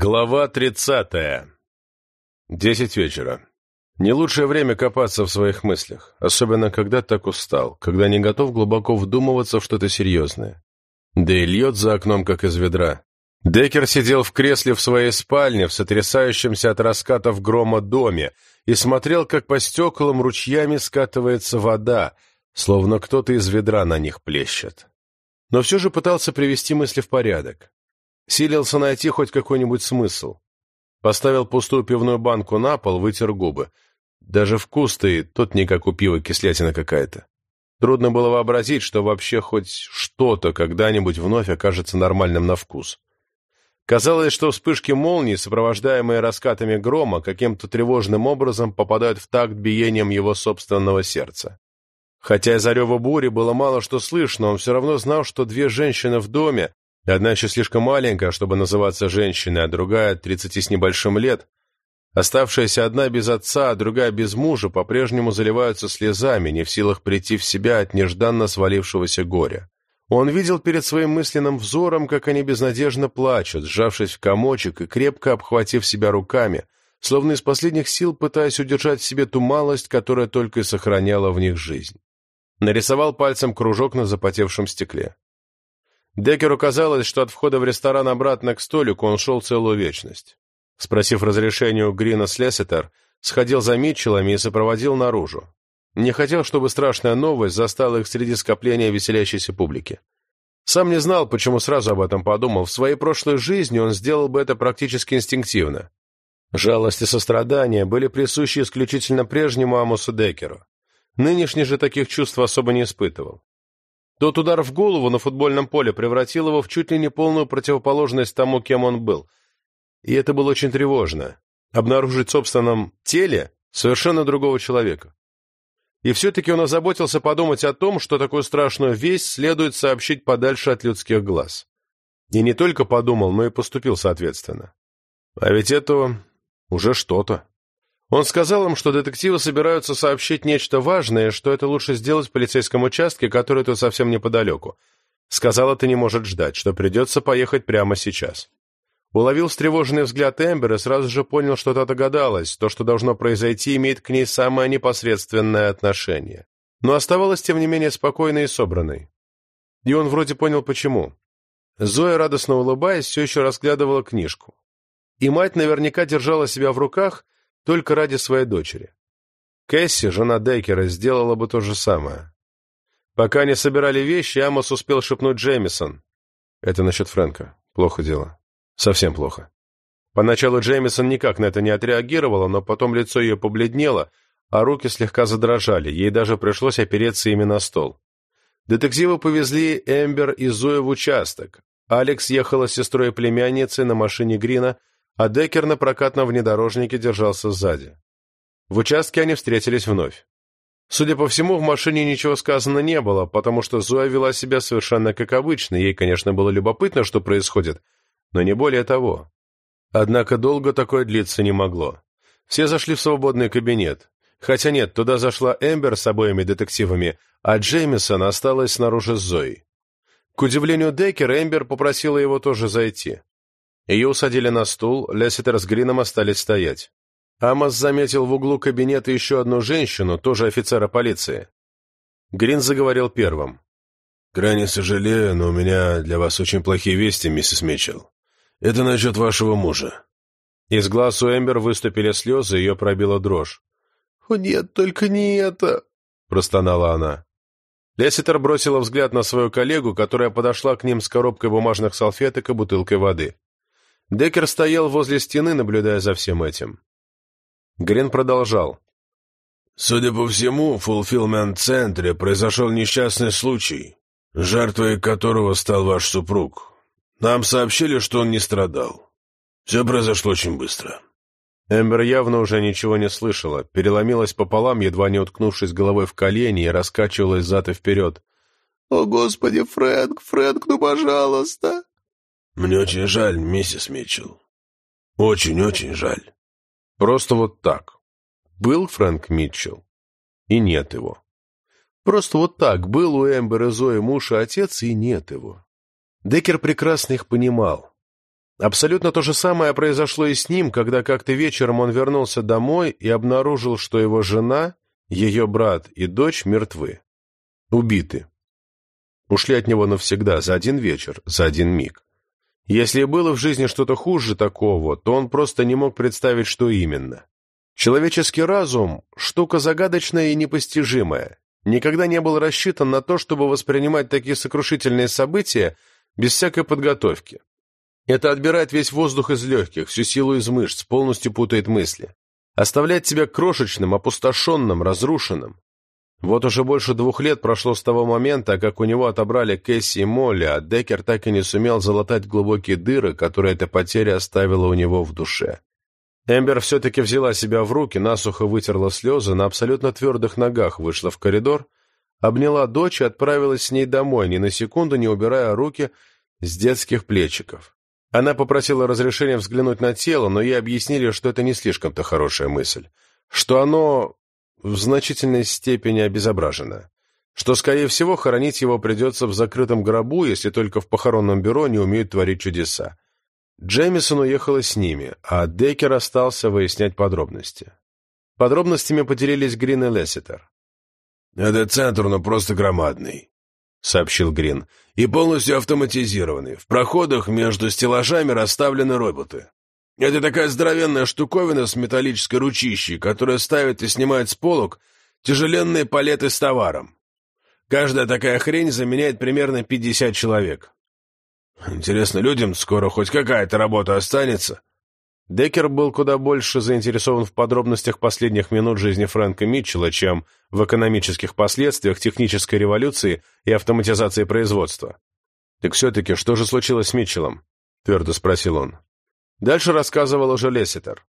Глава тридцатая. Десять вечера. Не лучшее время копаться в своих мыслях, особенно когда так устал, когда не готов глубоко вдумываться в что-то серьезное. Да и льет за окном, как из ведра. Деккер сидел в кресле в своей спальне, в сотрясающемся от раскатов грома доме, и смотрел, как по стеклам ручьями скатывается вода, словно кто-то из ведра на них плещет. Но все же пытался привести мысли в порядок. Силился найти хоть какой-нибудь смысл. Поставил пустую пивную банку на пол, вытер губы. Даже вкус-то и тот не как у пива кислятина какая-то. Трудно было вообразить, что вообще хоть что-то когда-нибудь вновь окажется нормальным на вкус. Казалось, что вспышки молний, сопровождаемые раскатами грома, каким-то тревожным образом попадают в такт биением его собственного сердца. Хотя из рева бури было мало что слышно, он все равно знал, что две женщины в доме, Одна еще слишком маленькая, чтобы называться женщиной, а другая — тридцати с небольшим лет. Оставшаяся одна без отца, а другая без мужа по-прежнему заливаются слезами, не в силах прийти в себя от нежданно свалившегося горя. Он видел перед своим мысленным взором, как они безнадежно плачут, сжавшись в комочек и крепко обхватив себя руками, словно из последних сил пытаясь удержать в себе ту малость, которая только и сохраняла в них жизнь. Нарисовал пальцем кружок на запотевшем стекле. Деккеру казалось, что от входа в ресторан обратно к столику он шел целую вечность. Спросив разрешения у Грина Слессетер, сходил за Митчеллами и сопроводил наружу. Не хотел, чтобы страшная новость застала их среди скопления веселящейся публики. Сам не знал, почему сразу об этом подумал. В своей прошлой жизни он сделал бы это практически инстинктивно. Жалость и сострадание были присущи исключительно прежнему Амусу Деккеру. Нынешний же таких чувств особо не испытывал. Тот удар в голову на футбольном поле превратил его в чуть ли не полную противоположность тому, кем он был. И это было очень тревожно. Обнаружить в собственном теле совершенно другого человека. И все-таки он озаботился подумать о том, что такую страшную весть следует сообщить подальше от людских глаз. И не только подумал, но и поступил соответственно. А ведь это уже что-то. Он сказал им, что детективы собираются сообщить нечто важное, что это лучше сделать в полицейском участке, который тут совсем неподалеку. Сказал, это не может ждать, что придется поехать прямо сейчас. Уловил встревоженный взгляд Эмбер и сразу же понял, что та догадалась, то, что должно произойти, имеет к ней самое непосредственное отношение. Но оставалась, тем не менее, спокойной и собранной. И он вроде понял, почему. Зоя, радостно улыбаясь, все еще разглядывала книжку. И мать наверняка держала себя в руках, только ради своей дочери. Кэсси, жена Дейкера, сделала бы то же самое. Пока они собирали вещи, Амос успел шепнуть Джеймисон. Это насчет Фрэнка. Плохо дело. Совсем плохо. Поначалу Джеймисон никак на это не отреагировала, но потом лицо ее побледнело, а руки слегка задрожали, ей даже пришлось опереться ими на стол. Детективы повезли Эмбер и Зою в участок. Алекс ехала с сестрой и племянницей на машине Грина, а Деккер на прокатном внедорожнике держался сзади. В участке они встретились вновь. Судя по всему, в машине ничего сказано не было, потому что Зоя вела себя совершенно как обычно, ей, конечно, было любопытно, что происходит, но не более того. Однако долго такое длиться не могло. Все зашли в свободный кабинет. Хотя нет, туда зашла Эмбер с обоими детективами, а Джеймисон осталась снаружи с Зоей. К удивлению Деккера, Эмбер попросила его тоже зайти. Ее усадили на стул, Лесситер с Грином остались стоять. Амос заметил в углу кабинета еще одну женщину, тоже офицера полиции. Грин заговорил первым. «Крайне сожалею, но у меня для вас очень плохие вести, миссис Митчелл. Это насчет вашего мужа». Из глаз у Эмбер выступили слезы, ее пробила дрожь. «О нет, только не это!» — простонала она. Лесситер бросила взгляд на свою коллегу, которая подошла к ним с коробкой бумажных салфеток и бутылкой воды. Деккер стоял возле стены, наблюдая за всем этим. Грин продолжал. «Судя по всему, в фулфилмент-центре произошел несчастный случай, жертвой которого стал ваш супруг. Нам сообщили, что он не страдал. Все произошло очень быстро». Эмбер явно уже ничего не слышала, переломилась пополам, едва не уткнувшись головой в колени и раскачивалась зад и вперед. «О, Господи, Фрэнк, Фрэнк, ну, пожалуйста!» «Мне очень жаль, миссис Митчелл. Очень-очень жаль». Просто вот так. Был Фрэнк Митчелл, и нет его. Просто вот так. Был у Эмбер и Зои муж и отец, и нет его. Деккер прекрасно их понимал. Абсолютно то же самое произошло и с ним, когда как-то вечером он вернулся домой и обнаружил, что его жена, ее брат и дочь мертвы. Убиты. Ушли от него навсегда, за один вечер, за один миг. Если было в жизни что-то хуже такого, то он просто не мог представить, что именно. Человеческий разум – штука загадочная и непостижимая, никогда не был рассчитан на то, чтобы воспринимать такие сокрушительные события без всякой подготовки. Это отбирает весь воздух из легких, всю силу из мышц, полностью путает мысли. Оставляет тебя крошечным, опустошенным, разрушенным. Вот уже больше двух лет прошло с того момента, как у него отобрали Кэсси и Молли, а Деккер так и не сумел залатать глубокие дыры, которые эта потеря оставила у него в душе. Эмбер все-таки взяла себя в руки, насухо вытерла слезы, на абсолютно твердых ногах вышла в коридор, обняла дочь и отправилась с ней домой, ни на секунду не убирая руки с детских плечиков. Она попросила разрешения взглянуть на тело, но ей объяснили, что это не слишком-то хорошая мысль, что оно в значительной степени обезображено, что, скорее всего, хоронить его придется в закрытом гробу, если только в похоронном бюро не умеют творить чудеса. Джеймисон уехала с ними, а Деккер остался выяснять подробности. Подробностями поделились Грин и Лесситер. «Этот центр, ну, просто громадный», — сообщил Грин, — «и полностью автоматизированный. В проходах между стеллажами расставлены роботы. Это такая здоровенная штуковина с металлической ручищей, которая ставит и снимает с полок тяжеленные палеты с товаром. Каждая такая хрень заменяет примерно 50 человек. Интересно, людям скоро хоть какая-то работа останется?» Деккер был куда больше заинтересован в подробностях последних минут жизни Фрэнка Митчелла, чем в экономических последствиях технической революции и автоматизации производства. «Так все-таки, что же случилось с Митчеллом?» — твердо спросил он. Дальше рассказывал уже Лесситер.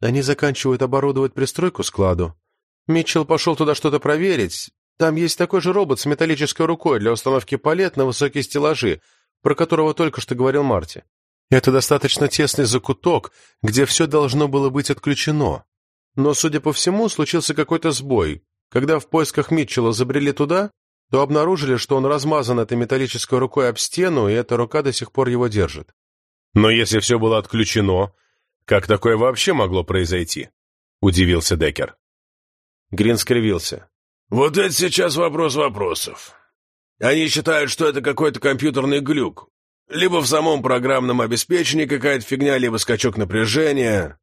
«Они заканчивают оборудовать пристройку складу. Митчелл пошел туда что-то проверить. Там есть такой же робот с металлической рукой для установки палет на высокие стеллажи, про которого только что говорил Марти. Это достаточно тесный закуток, где все должно было быть отключено. Но, судя по всему, случился какой-то сбой. Когда в поисках Митчелла забрели туда, то обнаружили, что он размазан этой металлической рукой об стену, и эта рука до сих пор его держит. «Но если все было отключено, как такое вообще могло произойти?» — удивился Деккер. Грин скривился. «Вот это сейчас вопрос вопросов. Они считают, что это какой-то компьютерный глюк. Либо в самом программном обеспечении какая-то фигня, либо скачок напряжения.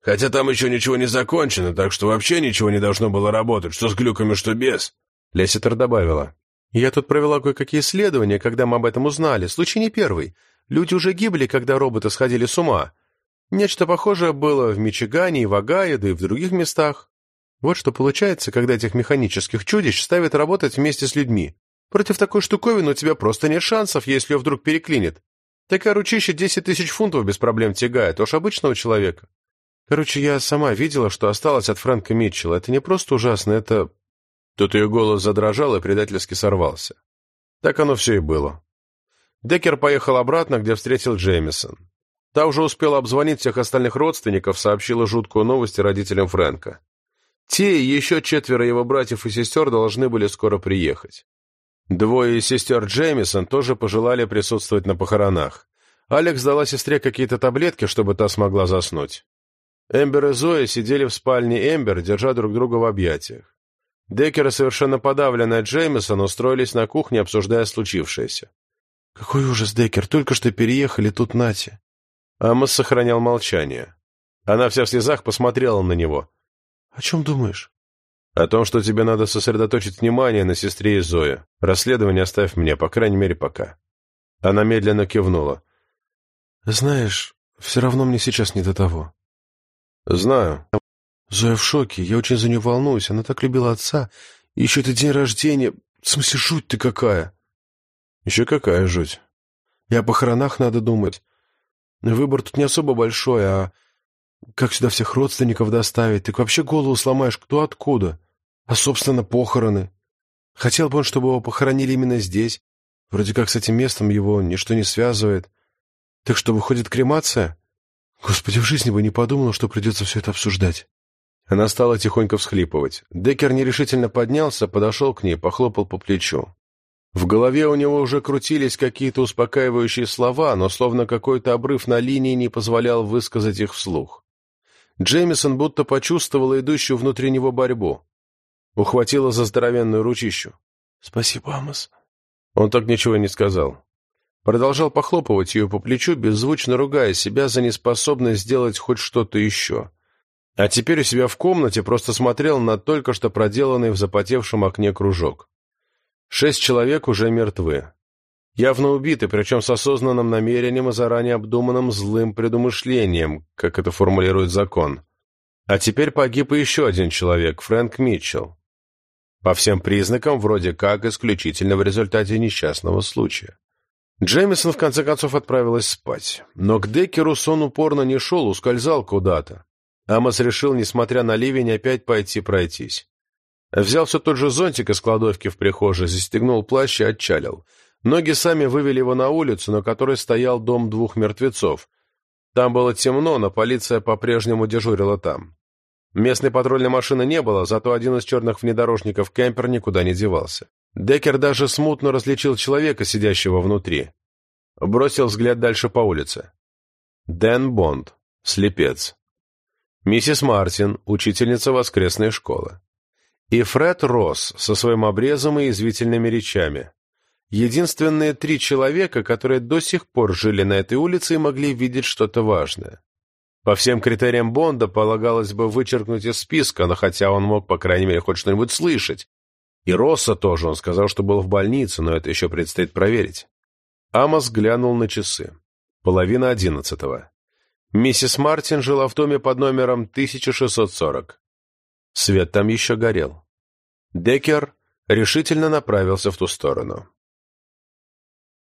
Хотя там еще ничего не закончено, так что вообще ничего не должно было работать, что с глюками, что без. Лесситер добавила. «Я тут провела кое-какие исследования, когда мы об этом узнали. Случай не первый. Люди уже гибли, когда роботы сходили с ума. Нечто похожее было в Мичигане и в Огайо, да и в других местах. Вот что получается, когда этих механических чудищ ставят работать вместе с людьми. Против такой штуковины у тебя просто нет шансов, если ее вдруг переклинит. Такая ручища десять тысяч фунтов без проблем тягает, уж обычного человека. Короче, я сама видела, что осталось от Фрэнка Митчелла. Это не просто ужасно, это... Тут ее голос задрожал и предательски сорвался. Так оно все и было. Деккер поехал обратно, где встретил Джеймисон. Та уже успела обзвонить всех остальных родственников, сообщила жуткую новость родителям Фрэнка. Те и еще четверо его братьев и сестер должны были скоро приехать. Двое сестер Джеймисон тоже пожелали присутствовать на похоронах. Алекс дала сестре какие-то таблетки, чтобы та смогла заснуть. Эмбер и Зоя сидели в спальне Эмбер, держа друг друга в объятиях. Деккер совершенно подавленная Джеймисон устроились на кухне, обсуждая случившееся. «Какой ужас, Деккер, только что переехали, тут Нати». Амос сохранял молчание. Она вся в слезах посмотрела на него. «О чем думаешь?» О том, что тебе надо сосредоточить внимание на сестре и Зое. Расследование оставь мне, по крайней мере, пока. Она медленно кивнула. Знаешь, все равно мне сейчас не до того. Знаю. Зоя в шоке, я очень за нее волнуюсь, она так любила отца. И еще это день рождения. В смысле, жуть ты какая. Еще какая жуть. И о похоронах надо думать. Выбор тут не особо большой, а как сюда всех родственников доставить? Так вообще голову сломаешь, кто откуда. А, собственно, похороны. Хотел бы он, чтобы его похоронили именно здесь. Вроде как с этим местом его ничто не связывает. Так что, выходит, кремация? Господи, в жизни бы не подумала, что придется все это обсуждать. Она стала тихонько всхлипывать. Деккер нерешительно поднялся, подошел к ней, похлопал по плечу. В голове у него уже крутились какие-то успокаивающие слова, но словно какой-то обрыв на линии не позволял высказать их вслух. Джеймисон будто почувствовала идущую внутри него борьбу. Ухватила за здоровенную ручищу. «Спасибо, Амос». Он так ничего не сказал. Продолжал похлопывать ее по плечу, беззвучно ругая себя за неспособность сделать хоть что-то еще. А теперь у себя в комнате просто смотрел на только что проделанный в запотевшем окне кружок. Шесть человек уже мертвы. Явно убиты, причем с осознанным намерением и заранее обдуманным злым предумышлением, как это формулирует закон. А теперь погиб и еще один человек, Фрэнк Митчелл. По всем признакам, вроде как, исключительно в результате несчастного случая. Джеймисон в конце концов отправилась спать. Но к Деккеру сон упорно не шел, ускользал куда-то. Амос решил, несмотря на ливень, опять пойти пройтись. Взял все тот же зонтик из кладовки в прихожей, застегнул плащ и отчалил. Ноги сами вывели его на улицу, на которой стоял дом двух мертвецов. Там было темно, но полиция по-прежнему дежурила там. Местной патрульной машины не было, зато один из черных внедорожников кемпер никуда не девался. Деккер даже смутно различил человека, сидящего внутри. Бросил взгляд дальше по улице. Дэн Бонд, слепец. Миссис Мартин, учительница воскресной школы и Фред Росс со своим обрезом и извительными речами. Единственные три человека, которые до сих пор жили на этой улице и могли видеть что-то важное. По всем критериям Бонда полагалось бы вычеркнуть из списка, но хотя он мог, по крайней мере, хоть что-нибудь слышать. И Росса тоже, он сказал, что был в больнице, но это еще предстоит проверить. Амос глянул на часы. Половина одиннадцатого. Миссис Мартин жила в доме под номером 1640. Свет там еще горел. Деккер решительно направился в ту сторону.